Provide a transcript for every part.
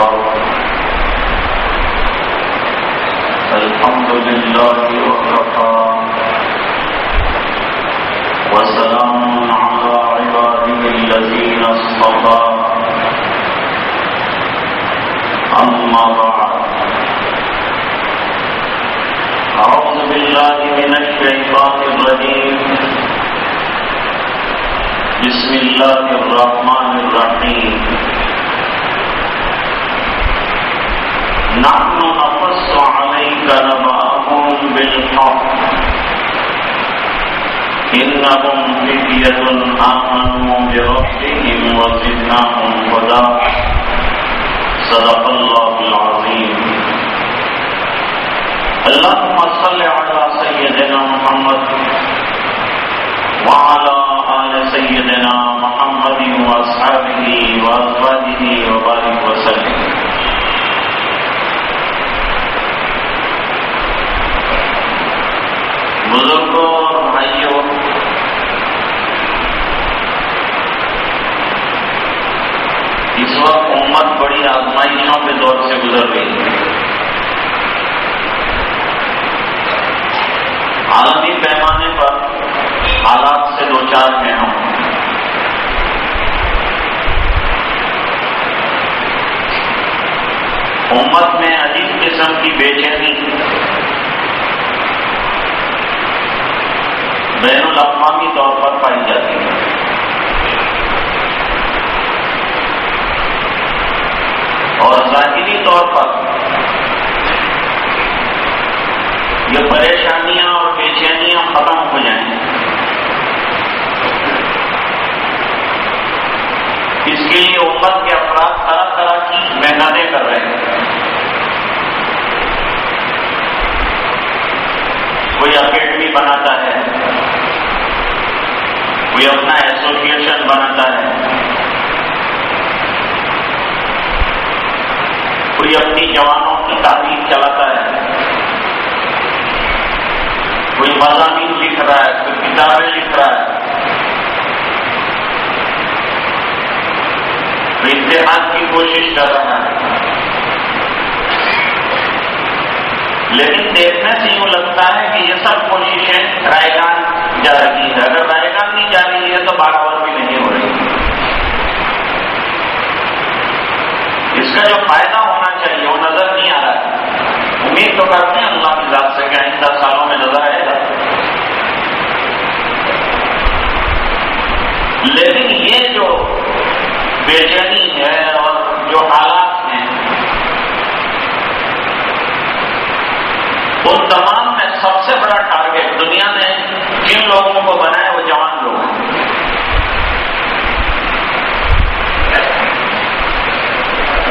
كثيرا الحمد لله وكفى. وسلام على عباده الذين اصطفى. أما بعد. أعوذ بالله من الشيطان الرجيم. بسم الله الرحمن الرحيم. نحن نقص عليك نبأهم بالحق. إنهم فتية آمنوا بربهم وزدناهم هدى. صدق الله العظيم. اللهم صل على سيدنا محمد وعلى آل سيدنا محمد وأصحابه وأزواجه وبارك وسلم بزرگوں اور بھائیوں اس وقت امت بڑی آزمائشوں کے دور سے گزر رہی ہے عالمی پیمانے پر حالات سے دو چار ہیں ہم امت میں عجیب قسم کی بے چینی۔ بین الاقوامی طور پر پائی جاتی ہے۔ اور ظاہری طور پر یہ پریشانیاں اور بے چینیاں ختم ہو جائیں اس کے لیے امت کے افراد طرح طرح کی محنتیں کر رہے ہیں۔ کوئی اکیڈمی بناتا ہے، کوئی اپنا ایسوسیشن بناتا ہے۔ کوئی اپنی جوانوں کی تعلیم چلاتا ہے کوئی مضامین لکھ رہا ہے کوئی کتابیں لکھ رہا ہے کوئی اتحاد کی کوشش کر رہا ہے لیکن دیکھنے سے یوں لگتا ہے کہ یہ سب کوششیں رائے گان جا رہی ہے اگر رائے گان نہیں جا رہی ہے تو برابر بھی نہیں ہو رہی اس کا جو فائدہ ہونا چاہیے وہ نظر نہیں آ رہا ہے امید تو کرتے ہیں اللہ کی ذات سے کہ آئندہ سالوں میں نظر آئے گا۔ لیکن یہ جو بے چینی ہے اور جو حالات ہیں، ان تمام میں سب سے بڑا ٹارگیٹ دنیا نے جن لوگوں کو بنایا وہ جوان لوگ ہیں۔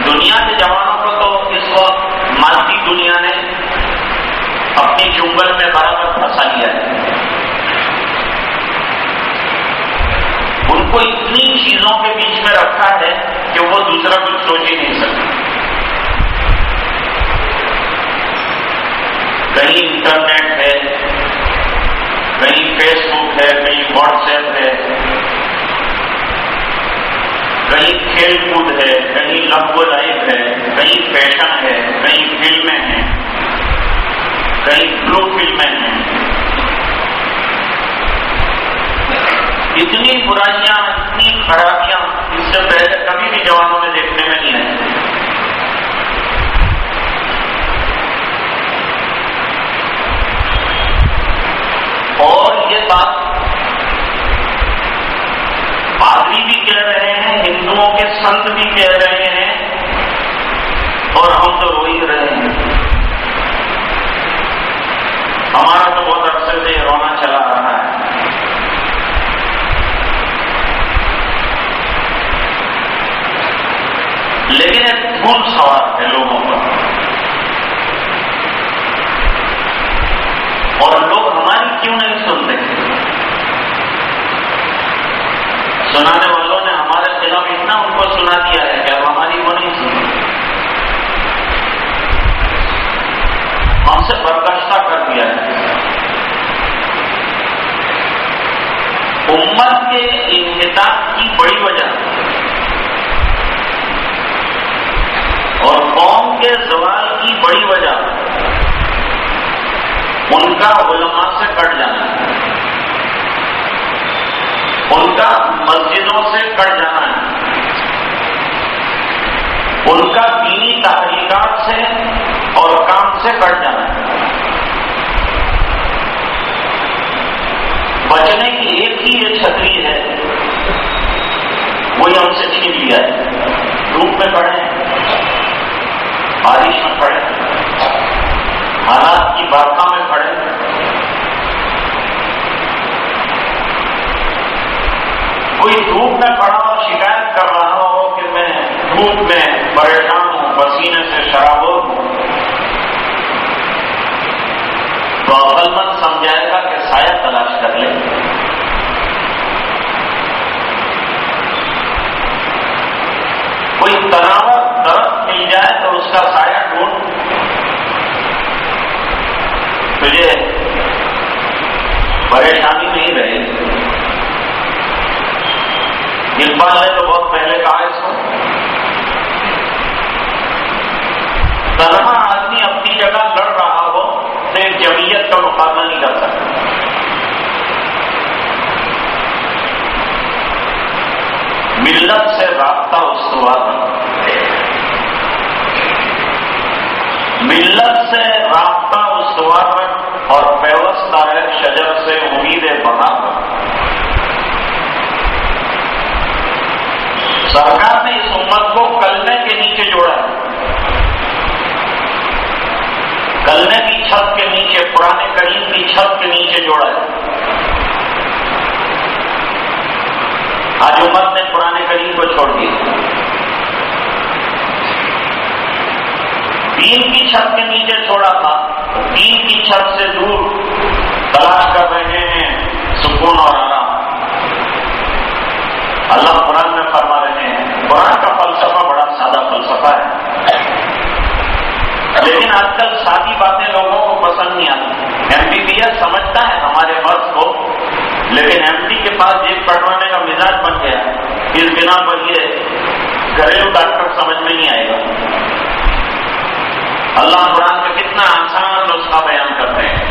دنیا کے جوانوں کو تو اس وقت مادی دنیا نے اپنی جنگل میں برابر پھنسا لیا ہے۔ ان کو اتنی چیزوں کے بیچ میں رکھا ہے کہ وہ دوسرا کچھ سوچ ہی نہیں سکتے۔ کہیں انٹرنیٹ ہے، کہیں فیس بک ہے، کہیں واٹس ایپ ہے۔ کہیں کھیل کود ہے، کہیں لب لائف ہے، کہیں فیشن ہے کہیں فلمیں ہیں کہیں بلو فلمیں ہیں اتنی برائیاں، اتنی خرابیاں اس سے پہلے کبھی بھی جوانوں میں دیکھنے میں نہیں آئی اور یہ بات پادری بھی کہہ رہے ہیں، ہندوؤں کے سنت بھی کہہ رہے ہیں، اور ہم تو رو ہی رہے ہیں۔ ہمارا تو بہت عرصے سے رونا چلا رہا ہے لیکن ایک بھول سوال ہے لوگوں پر۔ اور لوگ ہماری کیوں نہیں سنتے؟ سنانے والوں نے ہمارے خلاف اتنا ان کو سنا دیا ہے کہ اب ہماری وہ نہیں سنی ہم سے برکشتہ کر دیا ہے۔ امت کے انحطاط کی بڑی وجہ کے زوال کی بڑی وجہ۔ ان کا علماء سے کٹ جانا۔ ہے ان کا مسجدوں سے کٹ جانا۔ ہے ان کا دینی تحریکات سے اور کام سے کٹ جانا۔ ہے بچنے کی ایک ہی یہ چھتری ہے وہی ہم سے چھین لیا ہے۔ دھوپ میں پڑے بارش میں پڑے۔ حالات کی برقع میں پڑے۔ کوئی دھوپ میں پڑا اور شکایت کر رہا ہو کہ میں دھوپ میں پریشان ہوں، پسینے سے شراب ہوں تو عقل مند سمجھائے گا کہ سایہ تلاش کر لے۔ کوئی تناور درخت مل جائے تو اس کا سایہ ڈھونڈ تجھے پریشانی نہیں رہے۔ اقبال نے تو بہت پہلے کہا اس کو تنہا آدمی اپنی جگہ لڑ رہا ہو تو ایک جمعیت کا مقابلہ نہیں کر سکتا۔ ملت سے رابطہ استوار ملت سے رابطہ استوار اور ویوستھا ہے شجر سے امید بنا سرکار نے اس امت کو کلنے کے نیچے جوڑا۔ ہے کلنے کی چھت کے نیچے، پرانے کریم کی چھت کے نیچے جوڑا۔ ہے آج امت نے پرانے کریم کو چھوڑ دیا۔ دین کی چھت کے نیچے چھوڑا تھا۔ دین کی چھت سے دور تلاش کر رہے ہیں سکون اور آرام۔ اللہ قرآن میں فرما رہے ہیں، قرآن کا فلسفہ بڑا سادہ فلسفہ ہے۔ لیکن آج کل سادی باتیں لوگوں کو پسند نہیں آتی۔ ایم بی بی ایس سمجھتا ہے ہمارے مرض کو، لیکن ایم ڈی کے پاس جیب کٹوانے کا مزاج بن گیا اس بنا پر یہ گھریلو ڈاکٹر سمجھ میں نہیں آئے گا۔ اللہ قرآن میں کتنا آسان نسخہ بیان کرتے ہیں۔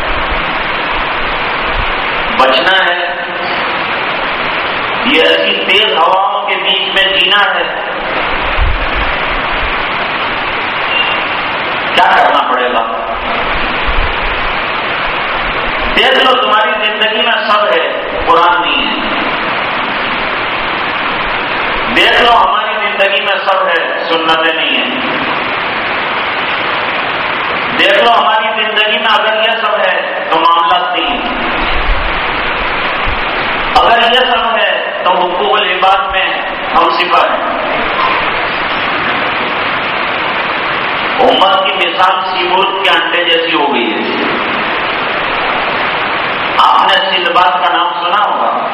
بچنا ہے۔ یہ ایسی تیز ہواؤں کے بیچ میں جینا ہے۔ کیا کرنا پڑے گا؟ دیکھ لو، تمہاری زندگی میں سب ہے، قرآن نہیں ہے۔ دیکھ لو، ہماری زندگی میں سب ہے، سنتیں نہیں ہیں۔ دیکھ لو ہماری زندگی میں اگر یہ سب ہے تو معاملات نہیں ہیں اگر یہ سب ہے تو حقوق العباد میں ہم سفر ہیں۔ امت کی مثال سیمورت کے انڈے جیسی ہو گئی ہے۔ آپ نے سندھ کا نام سنا ہوگا۔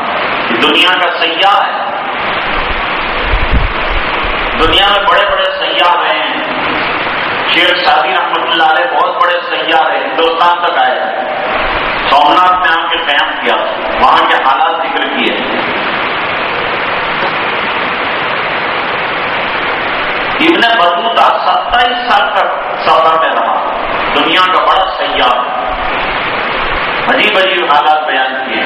دنیا کا سیاح ہے۔ دنیا میں بڑے بڑے سیاح رہے ہیں۔ شیر شادی رحمت اللہ علیہ بہت بڑے سیاح ہندوستان تک آئے سومناتھ میں آ کے قیام کیا، وہاں کے حالات ذکر کیے۔ ابن بطوطہ ستائیس سال تک سفر میں رہا۔ دنیا کا بڑا سیاح۔ عجیب عجیب حالات بیان کیے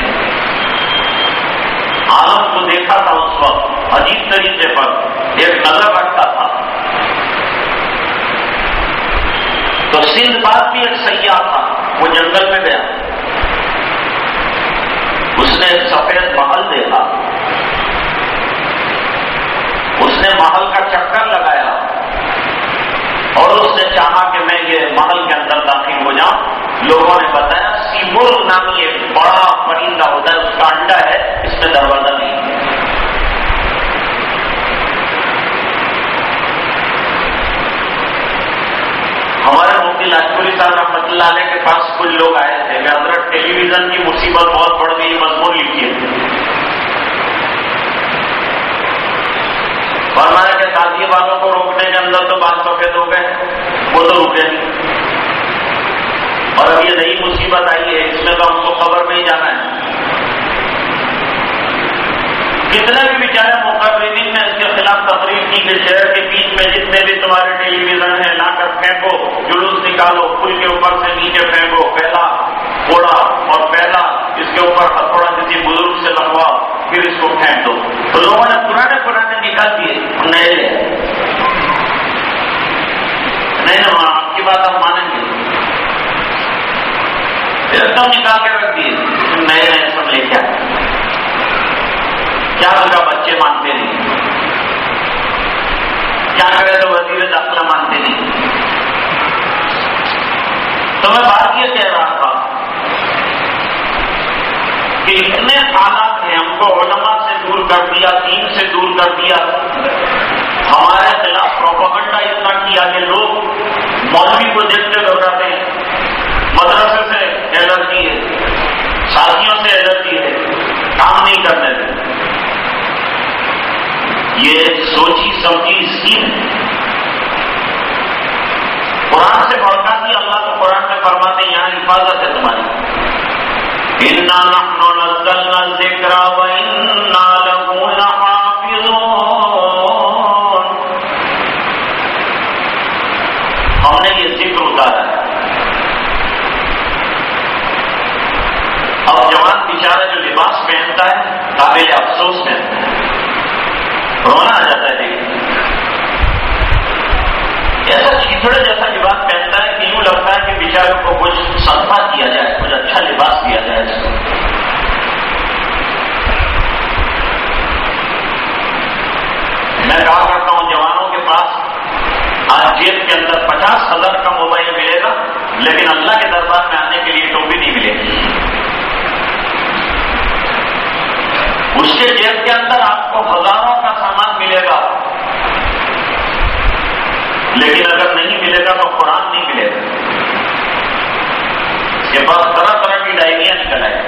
عالم کو دیکھا تھا اس وقت، عجیب طریقے پر، ایک نظر رکھتا تھا۔ تو سندھ بات بھی ایک سیاح تھا، وہ جنگل میں گیا۔ اس نے ایک سفید محل دیکھا۔ اس نے محل کا چکر لگایا اور اس نے چاہا کہ میں یہ محل کے اندر داخل ہو جاؤں۔ لوگوں نے بتایا، سیبر نامی ایک بڑا پرندہ ہوتا ہے اس کا انڈا ہے، اس میں دروازہ نہیں ہمارے مفتی لاجپوری صاحب رحمت اللہ علیہ کے پاس کچھ لوگ آئے تھے۔ کہ حضرت ٹیلی ویژن کی مصیبت بہت بڑھ گئی، مضمون لکھیے فرمایا کہ تازی والوں کو روکنے کے اندر تو بات سفید ہو گئے، وہ تو رکے نہیں۔ اور اب یہ نئی مصیبت آئی ہے، اس میں تو ہم کو خبر نہیں جانا ہے۔ کتنے بھی بیچارے مقررین نے اس کے خلاف تقریر کی کہ شہر کے بیچ میں، جتنے بھی تمہارے ٹیلی ویژن ہیں لا کر پھینک نیچے پھینکو، پہلا کوڑا اور پہلا اس کے اوپر ہتھوڑا کسی بزرگ سے لگوا پھر اس کو پھینک دو۔ تو لوگوں نے پرانے پرانے نکال دیے، نئے لے نہیں نا ہاں، آپ کی بات آپ مانیں گے۔ ایک دم نکال کے رکھ دیے۔ نئے نئے سب لے کے کیا ہوگا بچے مانتے نہیں؟ کیا کرے تو وزیر داخلہ مانتے نہیں۔ تو میں بات یہ کہہ رہا تھا کہ اتنے حالات ہیں، ہم کو علماء سے دور کر دیا، دین سے دور کر دیا۔ ہمارے خلاف پروپگنڈا اتنا کیا کہ لوگ مولوی کو دیکھتے گھبراتے ہیں۔ مدرسے سے الرجی ہے، ساتھیوں سے الرجی ہے، کام نہیں کرنے دیتے یہ سوچی، سمجھی اسکیم قرآن سے بڑھتا دی اللہ تو قرآن میں فرماتے ہیں، یہاں حفاظت ہے تمہاری۔ ذکر ہم نے یہ ذکر اتارا ہے۔ اب جوان بیچارہ جو لباس پہنتا ہے، قابل افسوس پہنتا ہے۔ رونا آ جاتا ہے دیکھنے ایسا چیتڑے جیسا لباس پہنتا ہے کہ یوں لگتا ہے کہ بیچاروں کو کچھ سنفا کیا جائے کچھ اچھا لباس دیا جائے اس کو میں کہا کرتا ہوں جوانوں کے پاس آج جیب کے اندر پچاس ہزار کا موبائل ملے گا لیکن اللہ کے دربار میں آنے کے لیے ٹوپی نہیں ملے گی اس کے جیب کے اندر آپ کو ہزاروں کا سامان ملے گا لیکن اگر نہیں ملے گا تو قرآن نہیں ملے گا۔ اس کے پاس طرح طرح کی ڈائریاں نکل آئے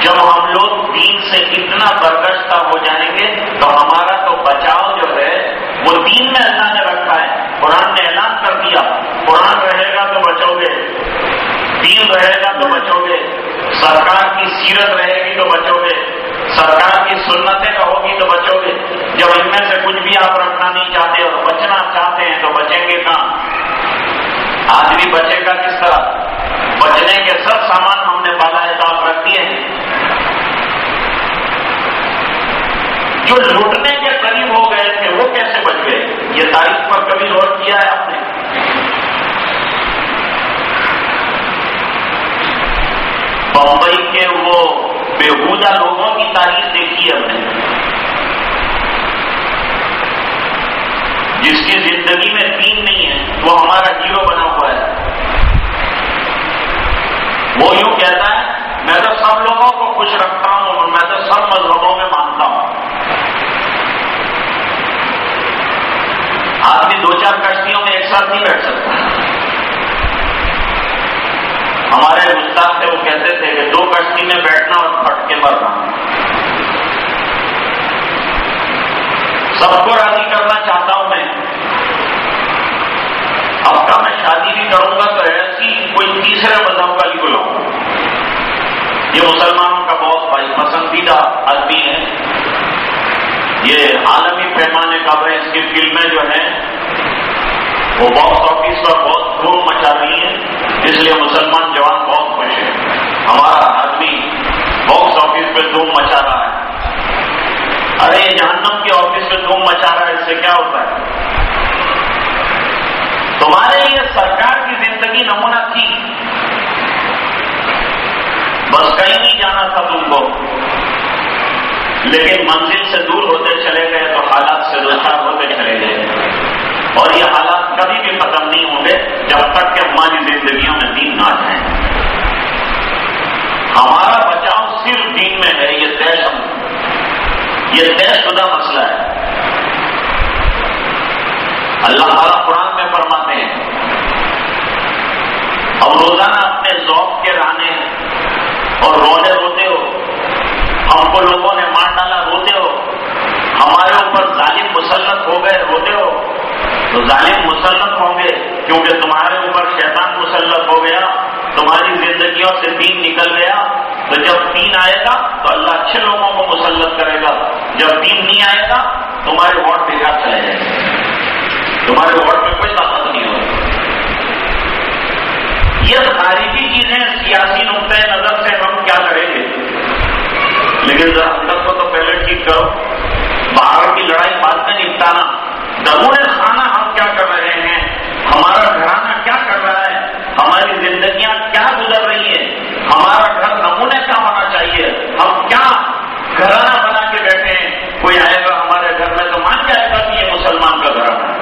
جب ہم لوگ دین سے اتنا برگشتہ ہو جائیں گے تو ہمارا تو بچاؤ جو ہے، وہ دین میں اللہ نے رکھا ہے، قرآن نے اعلان کر دیا۔ قرآن رہے گا تو بچو گے۔ دین رہے گا تو بچو گے۔ سرکار کی سیرت رہے گی تو بچو گے۔ سرکار کی سنتیں رہو جب ان میں سے کچھ بھی آپ رکھنا نہیں چاہتے اور بچنا چاہتے ہیں تو بچیں گے کہاں؟ آدمی بچے گا کس طرح؟ بچنے کے سب سامان ہم نے بالا صاحب رکھ دیے ہیں۔ جو لوٹنے کے قریب ہو گئے تھے وہ کیسے بچ گئے؟ یہ تاریخ پر کبھی غور کیا ہے آپ نے؟ بمبئی کے وہ بےحودہ لوگوں کی تاریخ دیکھی ہے ہم نے؟ جس کی زندگی میں تین نہیں ہے، وہ ہمارا ہیرو بنا ہوا ہے۔ وہ یوں کہتا ہے، میں تو سب لوگوں کو خوش رکھتا ہوں اور میں تو سب مذہبوں میں مانتا ہوں۔ آدمی دو چار کشتیوں میں ایک ساتھ نہیں بیٹھ سکتا۔ ہمارے استاد سے وہ کہتے تھے کہ دو کشتی میں بیٹھنا اور پھٹ کے مرنا۔ سب کو راضی کرنا چاہتا ہوں میں۔ اب کا میں شادی بھی کروں گا تو ایسی کوئی تیسرے مذہب کا ہی بلاؤں۔ یہ مسلمانوں کا بہت بھائی پسندیدہ آدمی ہے۔ یہ عالمی پیمانے کا ہے اس کی فلمیں جو ہیں، وہ باکس آفس پر بہت دھوم مچا رہی ہیں۔ اس لیے مسلمان جوان بہت خوش ہے ہمارا آدمی باکس آفس پہ دھوم مچا رہا ہے۔ ارے، جہنم کے آفس پہ دھوم مچا رہا ہے، اس سے کیا ہوتا ہے؟ تمہارے لیے سرکار کی زندگی نمونہ تھی۔ بس کہیں نہیں جانا تھا تم کو۔ لیکن منزل سے دور ہوتے چلے گئے تو حالات سے دو چار ہوتے چلے گئے۔ اور یہ حالات کبھی بھی ختم نہیں ہوں گے جب تک کہ ہماری تو ظالم مسلط ہوں گے کیونکہ تمہارے اوپر شیطان مسلط ہو گیا، تمہاری زندگیوں سے دین نکل گیا۔ تو جب دین آئے گا، تو اللہ اچھے لوگوں کو مسلط کرے گا۔ جب دین نہیں آئے گا، تمہارے ووٹ بیکار چلے جائیں گے۔ تمہارے وارڈ میں کوئی طاقت نہیں ہوگی۔ یہ تاریخی چیزیں سیاسی نقطۂ نظر سے ہم کیا کریں گے؟ لیکن ذرا حقت کو تو پہلے ٹھیک کرو۔ باہر کی لڑائی بعد میں نپٹانا۔ ضرور ہے گھرانہ بنا کے بیٹھے ہیں، کوئی آئے گا ہمارے گھر میں تو مان جائے گا کہ یہ مسلمان کا گھرانہ ہے۔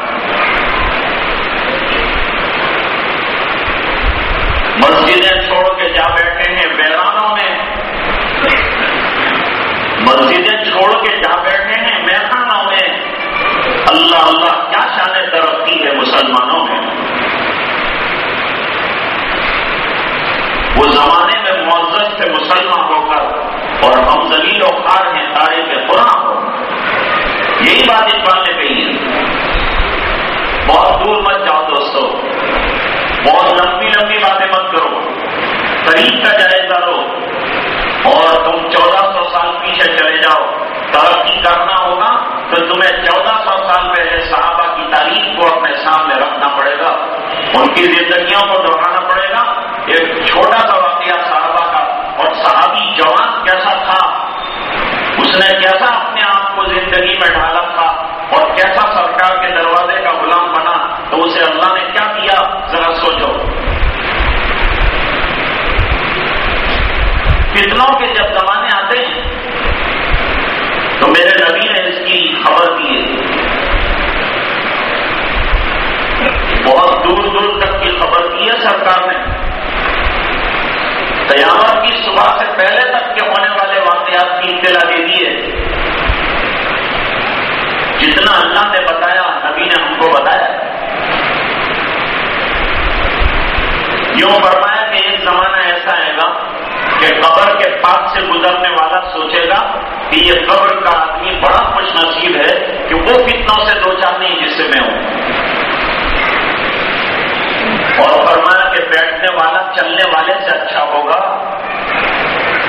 مسجدیں چھوڑ کے جا بیٹھے ہیں ویرانوں میں۔ مسجدیں چھوڑ کے جا بیٹھے ہیں، میدانوں میں۔ اللہ اللہ، کیا شان ترقی ہے مسلمانوں میں۔ وہ زمانے میں معزز سے مسلمان ہو کر، اور ہم زلیل خار ہیں تارے کے قرآن ہو۔ یہی بات اقبال نے کہی ہے۔ بہت دور مت جاؤ دوستو۔ بہت لمبی لمبی باتیں مت کرو۔ قریب کا جائزہ لو۔ اور تم چودہ سو سال پیچھے چلے جاؤ۔ ترقی کرنا ہوگا تو تمہیں چودہ سو سال پہلے صحابہ کی تاریخ کو اپنے سامنے رکھنا پڑے گا ان کی زندگیوں کو دوہرانا پڑے گا ایک چھوٹا سا واقعہ صحابہ کا اور صحابی جوان کیسا تھا اس نے کیسا اپنے آپ کو زندگی میں ڈالا تھا اور کیسا سرکار کے دروازے کا غلام بنا تو اسے اللہ نے کیا کیا ذرا سوچو فتنوں کے جب زمانے آتے ہیں تو میرے نبی نے اس کی خبر دی ہے بہت دور دور تک کی خبر دی ہے سرکار نے قیامت کی صبح سے پہلے تک کے ہونے والے واقعات کی اطلاع دے دی ہے جتنا اللہ نے بتایا نبی نے ہم کو بتایا یوں فرمایا کہ ایک زمانہ ایسا آئے گا کہ قبر کے پاس سے گزرنے والا سوچے گا کہ یہ قبر کا آدمی بڑا خوش نصیب ہے کہ وہ کتنوں سے دو چار نہیں جس سے میں ہوں اور فرمایا کہ بیٹھنے والا چلنے والے سے اچھا ہوگا۔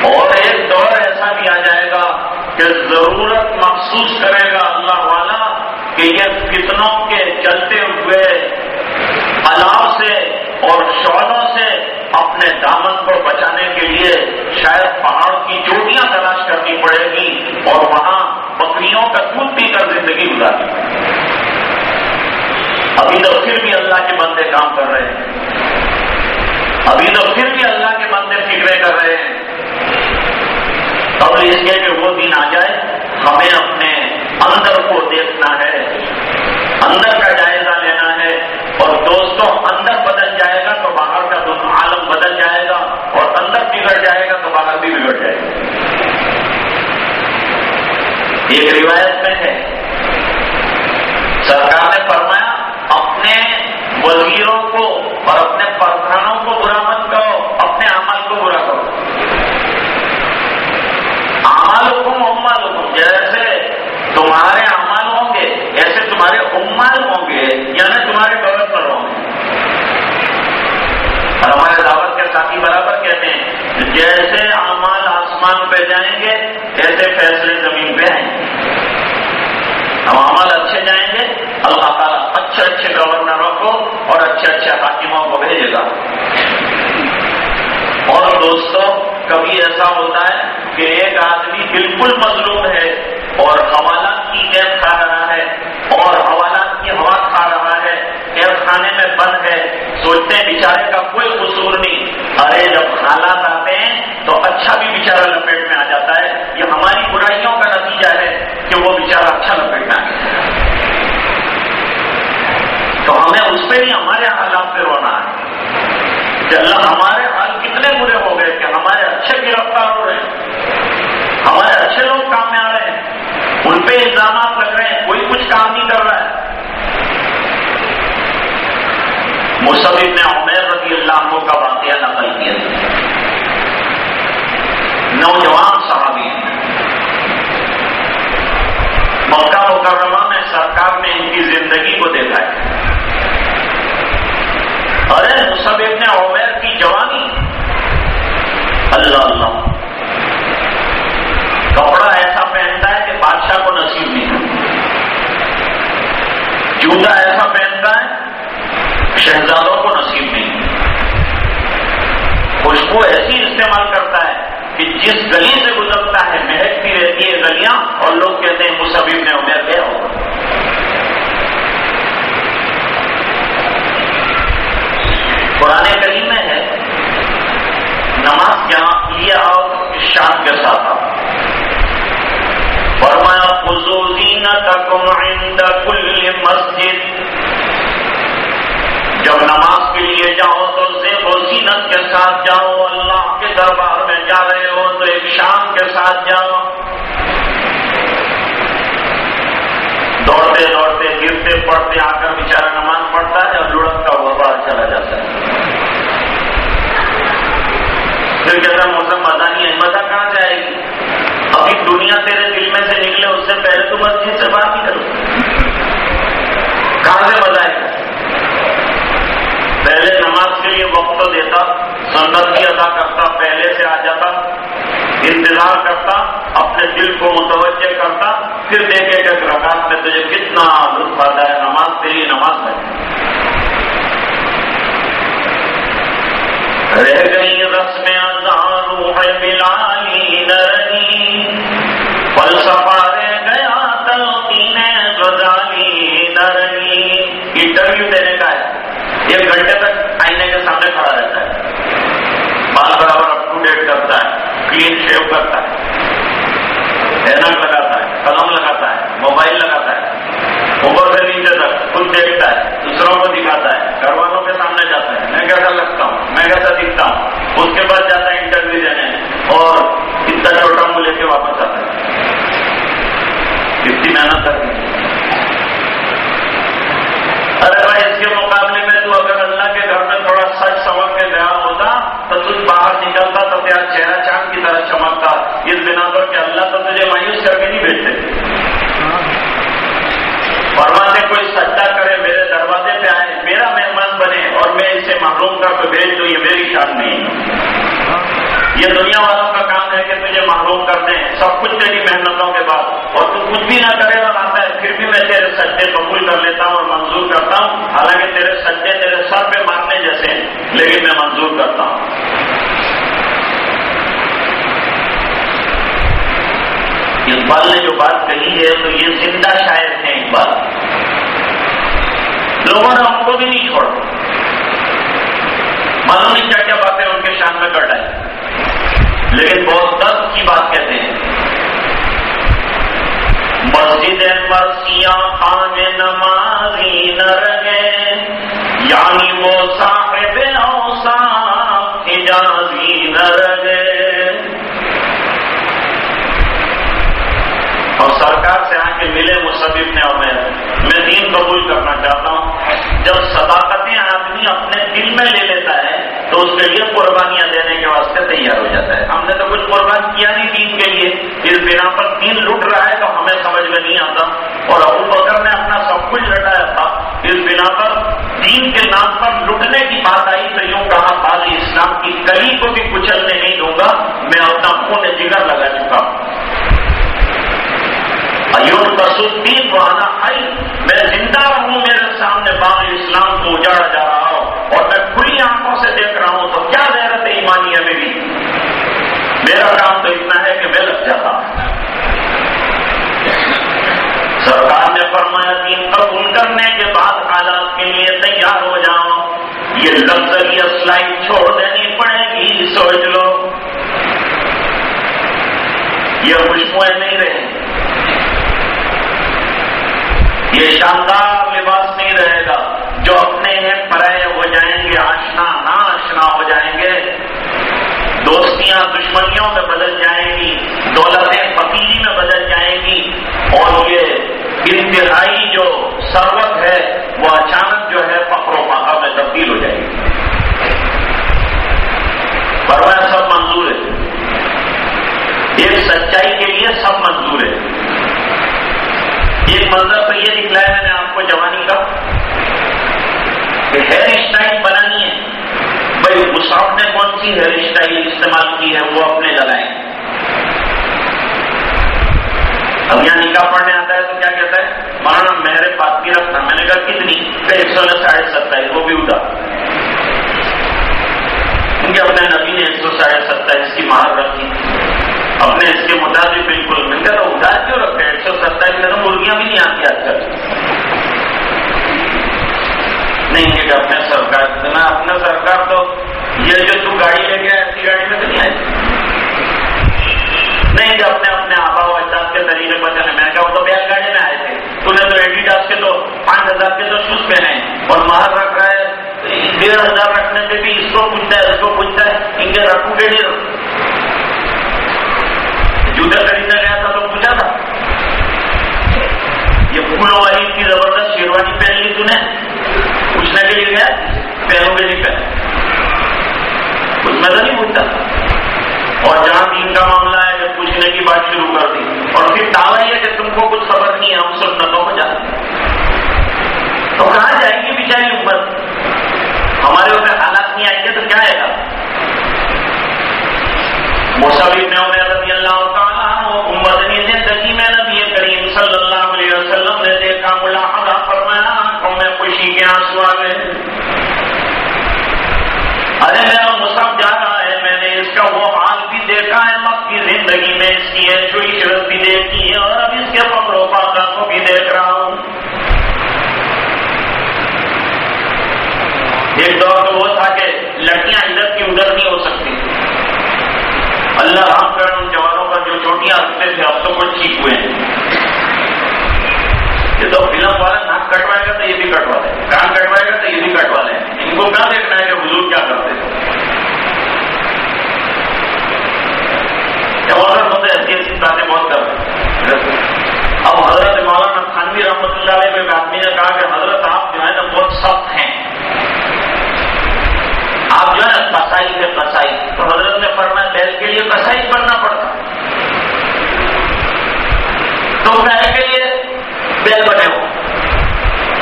اور ایک دور ایسا بھی آ جائے گا کہ ضرورت محسوس کرے گا اللہ والا کہ یہ کتنوں کے چلتے ہوئے الاؤ سے اور شعلوں سے اپنے دامن کو بچانے کے لیے شاید پہاڑ کی چوٹیاں تلاش کرنی پڑے گی اور وہاں بکریوں کا دودھ پی کر زندگی گزارنی ابھی تو پھر بھی اللہ کے بندے کام کر رہے ہیں۔ ابھی تو پھر بھی اللہ کے بندے فکرے کر رہے ہیں۔ قبل اس کے کہ وہ دن آ جائے، ہمیں اپنے اندر کو دیکھنا ہے۔ اندر کا جائزہ لینا ہے۔ اور دوستوں، اندر بدل جائے گا تو باہر کا عالم بدل جائے گا۔ اور اندر بگڑ جائے گا تو باہر بھی بگڑ جائے گا۔ ایک روایت میں ہے۔ سرکار نے فرمایا، اپنے وزیروں کو اور اپنے پردھانوں کو برا مت کرو اپنے عمل کو برا کرو عمل حکم امال حکم جیسے تمہارے عمل ہوں گے ایسے تمہارے امال ہوں گے یعنی تمہارے گورنر ہوں گے اور ہمارے دعوت کے ساتھی برابر کہتے ہیں جیسے اعمال آسمان پہ جائیں گے، ایسے فیصلے زمین پہ آئیں گے۔ ہم عمل اچھے جائیں گے، اللہ تعالیٰ اچھے اچھے گورنروں کو اور اچھے اچھے حاکموں کو بھیجے گا۔ اور دوستوں کبھی ایسا ہوتا ہے کہ ایک آدمی بالکل مظلوم ہے اور حوالات کی قید کھا رہا ہے اور حوالات کی ہوا کھا رہا ہے قید خانے میں بند ہے، سوچتے بیچارے کا کوئی قصور نہیں۔ ارے، جب حالات آتے ہیں تو اچھا بھی بیچارہ لپیٹ میں آ جاتا ہے۔ یہ ہماری برائیوں کا نتیجہ ہے کہ وہ بیچارہ اچھا لپیٹ میں آ گیا۔ تو ہمیں اس پہ نہیں ہمارے حالات پہ رونا ہے۔ کہ اللہ ہمارے حال کتنے برے ہو گئے کہ ہمارے اچھے گرفتار ہو رہے ہیں۔ ہمارے اچھے لوگ کام میں آ رہے ہیں۔ ان پہ الزامات لگ رہے ہیں۔ کوئی کچھ کام نہیں کر رہا ہے۔ مصحف نے عمیر رضی اللہ عنہ کا واقعہ نقل کیا۔ نوجوان صحابی ہیں۔ مکہ مکرمہ میں سرکار نے ان کی زندگی کو دیکھا ہے۔ ارے مصحف نے عمیر کی جوانی۔ اللہ اللہ۔ کپڑا ایسا پہنتا ہے کہ بادشاہ کو نصیب نہیں جوتا ایسا پہنتا ہے، شہزادوں کو نصیب نہیں خوشبو ایسی استعمال کرتا ہے۔ کہ جس گلی سے گزرتا ہے مہکتی رہتی ہے گلیاں اور لوگ کہتے ہیں مصحف ابن عمر گیا ہو۔ قرآن گلی میں ہے، نماز کیا یہ آؤ، شان کے ساتھ آؤ۔ فرمایا خزو زینتکم عند کل مسجد۔ جب نماز کے لیے جاؤ تو زیب و زینت کے ساتھ جاؤ، اللہ کے دربار میں جا رہے ہو تو ایک شام کے ساتھ جاؤ۔ دوڑتے دوڑتے گرتے پڑتے آ کر بیچارہ نماز پڑھتا ہے اور لڑکتا ہوا باہر چلا جاتا ہے۔ پھر کہتا موسم مزہ نہیں ہے، مزہ کہاں جائے گی؟ ابھی دنیا تیرے دل میں سے نکلے، اس سے پہلے تو مسجد سے بات ہی کرو۔ کہاں سے مزہ آئے لیے وقت دیتا، سنت بھی ادا کرتا، پہلے سے آ جاتا، انتظار کرتا، اپنے دل کو متوجہ کرتا، پھر دیکھے کہ رکعت میں تجھے کتنا لطف آتا ہے، نماز کے لیے نماز ہے۔ رہ گئی رسم ازارو ہے بلالی نرنی فلسفہ رہ گیا تلقین غزالی نرنی انٹرویو دینے کا ہے۔ ایک گھنٹے تک آئینے کے سامنے کھڑا رہتا ہے۔ بال برابر اپ ٹو ڈیٹ کرتا ہے، کلین شیو کرتا ہے۔ اینک لگاتا ہے، قلم لگاتا ہے، موبائل لگاتا ہے۔ اوپر سے نیچے تک خود دیکھتا ہے، دوسروں کو دکھاتا ہے، گھر والوں کے سامنے جاتا ہے۔ میں کیسا لگتا ہوں؟ میں کیسا دکھتا ہوں؟ اس کے بعد جاتا ہے انٹرویو دینے اور اتنا چھوٹا منہ لے کے واپس آتا ہے۔ کتنی محنت کرتی ارے بھائی، اس کے مقابلے میں تو اگر اللہ کے گھر میں تھوڑا سچ سمجھ کے گیا ہوتا تو تجھ باہر تیرا چہرہ چاند کی طرح چمکتا، اس بنا پر کہ اللہ تو تجھے مایوس کر کے نہیں بھیجتے۔ فرماتے کوئی سچا کرے، میرے دروازے پہ آئے، میرا مہمان بنے اور میں اسے محروم کر کے بھیج دوں، یہ میری شان نہیں۔ یہ دنیا والوں کا کام ہے کہ تجھے محروم کر دیں، سب کچھ تیری محنتوں کے بعد۔ اور تو کچھ بھی نہ کرے اور آتا ہے، پھر بھی میں تیرے سچے قبول کر لیتا ہوں اور منظور کرتا ہوں۔ حالانکہ تیرے سچے تیرے سر پہ مارنے جیسے لیکن میں منظور کرتا ہوں۔ اقبال نے جو بات کہی ہے تو یہ زندہ شاعر ہیں اقبال۔ لوگوں نے ہم کو بھی نہیں چھوڑا۔ معلوم نہیں کیا کیا باتیں ان کے شان میں کر ڈالی لیکن بہت درد کی بات کہتے ہیں۔ مسجد مرسیاں خان نمازی نہ رہے یعنی وہ صاحب اوصاف حجازی نہ رہے اور سرکار سے آ کے ملے مصحف نے اور میں میں دین قبول کرنا چاہتا ہوں۔ جب صداقتیں آدمی اپنے دل میں لے لیتا ہے، تو اس کے لیے قربانیاں دینے کے واسطے تیار ہو جاتا ہے۔ ہم نے تو کچھ قربان کیا نہیں دین کے لیے۔ اس بنا پر دین لٹ رہا ہے تو ہمیں سمجھ میں نہیں آتا۔ اور ابو بکر نے اپنا سب کچھ لٹایا تھا۔ اس بنا پر دین کے نام پر لٹنے کی بات آئی تو یوں کہا بازی اسلام کی کلی کو بھی کچلنے نہیں دوں گا، میں اپنا خون جگر لگا چکا ہوں۔ ایون وانا آئی میں زندہ رہوں، میرے سامنے باغ اسلام کو اجاڑا جا رہا ہوں اور میں کھلی آنکھوں سے دیکھ رہا ہوں، تو کیا غیرت ایمانی ہے میری؟ میرا کام تو اتنا ہے کہ میں لگ جاتا سرکار نے فرمایا دین قبول کرنے کے بعد حالات کے لیے تیار ہو جاؤ یہ لگژری سلائڈ چھوڑ دینی پڑے گی، سوچ لو۔ یہ خوشبوئیں نہیں رہے۔ یہ شاندار لباس نہیں رہے گا۔ جو اپنے ہیں پرائے ہو جائیں گے، آشنا نہ آشنا ہو جائیں گے۔ دوستیاں دشمنیوں میں بدل جائیں گی، دولتیں فقیری میں بدل جائیں گی۔ اور یہ انتہائی جو سروت ہے، وہ اچانک جو ہے فخر و فاقہ میں تبدیل ہو جائے گی۔ فرمایا، سب منظور ہے۔ ایک سچائی کے لیے سب منظور ہے۔ ایک منظر تو یہ دکھلایا میں نے آپ کو جوانی کا کہ ہیئر اسٹائل بنانی ہے۔ بھائی مساف نے کون سی ہیئر اسٹائل استعمال کی ہے؟ وہ اپنے لگائیں اب یہاں نکاح پڑھنے آتا ہے تو کیا کہتا ہے؟ مانا میرے پاس کی رکھتا۔ میں نے کہا کتنی؟ ایک سو ساڑھے ستائیس، وہ بھی اٹھا۔ کیونکہ اپنے نبی نے ایک سو ساڑھے ستائیس کی مہار رکھی۔ اپنے اس کے مطابق بالکل میں کہا اٹھا کیوں رکھتے ہیں؟ ایک سو ستائیس میں تو مرغیاں بھی نہیں آتی آج کل۔ نہیں یہ اپنے سرکار اتنا، اپنا سرکار تو یہ جو تو گاڑی لے کے ایسی گاڑی میں تو نہیں آئی نہیں کہ اپنے اپنے آبا و احساس کے طریقے بتانے میں نے کہا وہ تو بیان گاڑی میں آئے تھے۔ تو نے تو ایڈیڈاس کے تو پانچ ہزار کے تو شوز پہنے اور مہر رکھ رہا ہے، ڈیڑھ ہزار رکھنے پہ بھی اس کو پوچھتا ہے، اس کو پوچھتا ہے، ان کے رکھوں گے نہیں جوتا خریدنا گیا تھا تو پوچھا تھا یہ پھولوں والی اتنی زبردست شیروانی پہن لی تھی پوچھنے کے لیے گیا پہنوں کے لیے پہن اس میں تو نہیں پوچھتا اور جہاں دین کا معاملہ ہے جب پوچھنے کی بات شروع کر دی اور پھر دعویٰ یہ کہ تم کو کچھ خبر نہیں ہے ہم سب نتوں کو جانتے تو کہاں جائے گی بیچاری اوپر ہمارے اوپر حالات نہیں آئیں گے تو کیا آئے گا مسابق ارے میرا مصحف جا رہا ہے، میں نے اس کا وہ حال بھی دیکھا ہے مت کی زندگی میں اس کی ہے جو عشرت بھی دیکھی ہے اور اب اس کے پکڑوں پاتا کو بھی دیکھ رہا ہوں۔ ایک دور تو وہ تھا کہ لڑکیاں ادھر کی ادھر نہیں ہو سکتی۔ اللہ رام کر ان جوانوں کا جو چوٹیاں رکھتے تھے، اب تو کچھ ٹھیک ہوئے۔ ہیں یہ تو فلم والا ناک کٹوائے گا تو یہ بھی کٹوا لیں کان کٹوائے گا تو یہ بھی کٹوا لیں ان کو کیا دیکھنا ہے کہ بزرگ کیا کرتے تھے ہوتے ایسی ایسی باتیں بہت کرتے اب حضرت مولانا خانوی رحمۃ اللہ علیہ میں آدمی نے کہا کہ حضرت آپ جو ہے نا بہت سخت ہیں آپ جو ہے نا کسائی سے کسائی تو حضرت نے فرمایا بیل کے لیے کسائی کرنا پڑتا تو بیل کے لیے بیل بنے ہو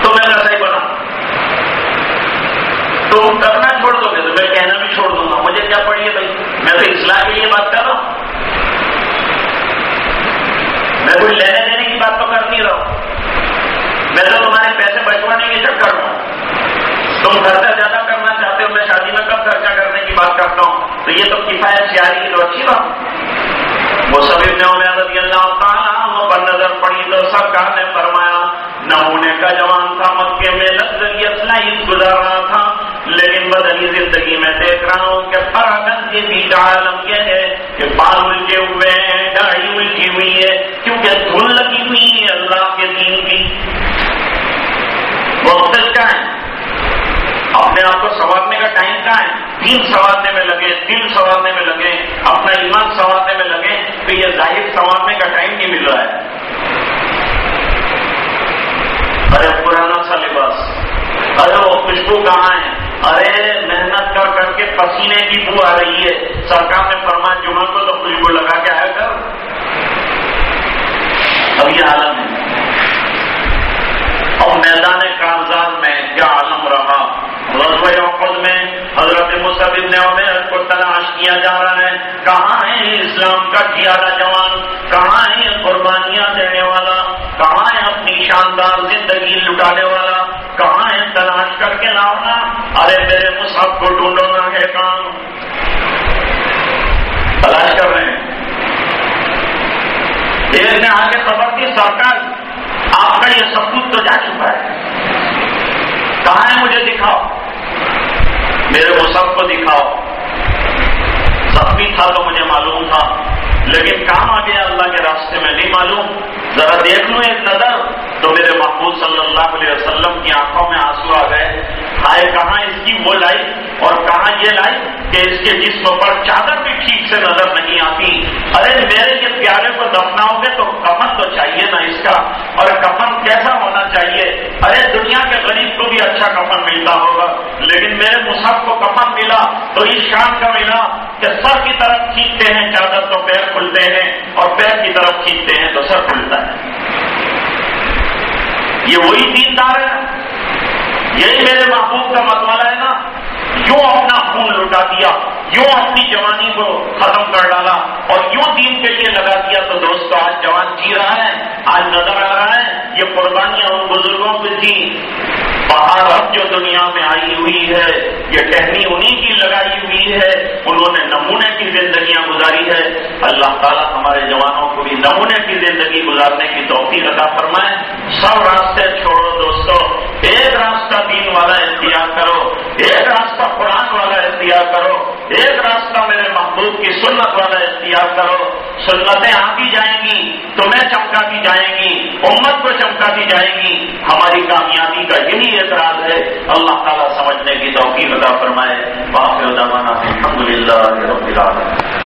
تو میں کسائی بنا تو کرنا چھوڑ دو گے تو میں کہنا بھی چھوڑ دوں گا مجھے کیا پڑی ہے بھائی میں تو اصلاح کے لیے بات کر رہا ہوں میں کوئی لینے دینے کی بات تو کر نہیں رہا ہوں میں تو تمہارے پیسے بچوانے کے چکر ہوں تم خرچہ زیادہ کرنا چاہتے ہو میں شادی میں کب خرچہ کرنے کی بات کرتا ہوں تو یہ تو کفایت سیاری کی تو اچھی بات وہ سب ابن عمر رضی اللہ تعالیٰ پر نظر پڑی تو سرکار نے فرمایا نمونے کا جوان تھا مکے میں لگزری اسلائی گزار رہا تھا لیکن بدلی زندگی میں دیکھ رہا ہوں کہ فراغت کے بیچ عالم یہ ہے کہ بال الجے ہوئے ہیں گاڑی الجھی ہوئی ہے، کیونکہ دھل لگی ہوئی ہے اللہ کے دین کی۔ وقت کیا ہے؟ اپنے آپ کو سنوارنے کا ٹائم کہاں ہے؟ دین سنوارنے میں لگے، دل سنوارنے میں لگے، اپنا ایمان سنوارنے میں لگے، تو یہ ظاہر سنوارنے کا ٹائم نہیں مل رہا ہے۔ ارے پرانا سا لباس۔ ارے وہ خوشبو کہاں ہے؟ ارے محنت کر کر کے پسینے کی بو آ رہی ہے۔ سرکار نے فرمایا، جمعہ کو تو خوشبو لگا کے آیا کر۔ اب یہ عالم ہے۔ اور میدان کاغذات میں کیا عالم رہا۔ غزوہ خود میں حضرت مصبد نے عمر کو تلاش کیا جا رہا ہے۔ کہاں ہے اسلام کا کیارا جوان؟ کہاں ہے قربانیاں دینے والا؟ کہاں ہے اپنی شاندار زندگی لٹانے والا؟ کہاں ہے تلاش کر کے لاؤنا؟ ارے میرے مصحف کو ڈھونڈونا ہے کام۔ تلاش کر رہے ہیں۔ ایک نے آگے خبر دی سرکار آپ کا یہ سب کچھ تو جا چکا ہے۔ کہاں ہے مجھے دکھاؤ؟ میرے مصحف کو دکھاؤ۔ زخمی تھا تو مجھے معلوم تھا، لیکن کام آ گیا اللہ کے راستے میں، نہیں معلوم۔ ذرا دیکھ لوں ایک نظر۔ تو میرے محبوب صلی اللہ علیہ وسلم کی آنکھوں میں آنسو آ گئے۔ آئے، کہاں اس کی وہ لائی اور کہاں یہ لائی کہ اس کے جسم پر چادر بھی ٹھیک سے نظر نہیں آتی۔ ارے، میرے یہ پیارے کو دفناؤ گے تو کفن تو چاہیے نا اس کا۔ اور کفن کیسا ہونا چاہیے؟ ارے، دنیا کے غریب کو بھی اچھا کفن ملتا ہوگا، لیکن میرے مصحف کو کفن ملا تو اس شان کا ملا کہ سر کی طرف کھینچتے ہیں، چادر تو پیر کھلتے ہیں اور پیر کی طرف کھینچتے ہیں تو سر کھلتا ہے۔ یہ وہی دیندار ہے یہی میرے محبوب کا مطالعہ ہے نا، یوں اپنا خون لٹا دیا، یوں اپنی جوانی کو ختم کر ڈالا اور یوں دین کے لیے لگا دیا تو دوستو، آج جوان جی رہا ہے، آج نظر آ رہا ہے، یہ قربانیاں ان بزرگوں کی تھی۔ باہر اب جو دنیا میں آئی ہوئی ہے، یہ ٹہنی انہیں کی لگائی ہوئی ہے، انہوں نے نمونے کی زندگیاں گزاری ہے۔ اللہ تعالیٰ ہمارے جوانوں کو بھی نمونے کی زندگی گزارنے کی توفیق عطا فرمائے۔ سب راستے چھوڑو دوستو۔ ایک راستہ دین والا اختیار کرو، ایک راستہ قرآن والا اختیار کرو، ایک راستہ میرے محبوب کی سنت والا اختیار کرو۔ سنتیں آتی جائیں گی، تمہیں چمکاتی جائیں گی، امت کو چمکاتی جائیں گی۔ ہماری کامیابی کا یہی اعتراض ہے۔ اللہ تعالیٰ سمجھنے کی توقیق عطا فرمائے۔ باپ الحمد للہ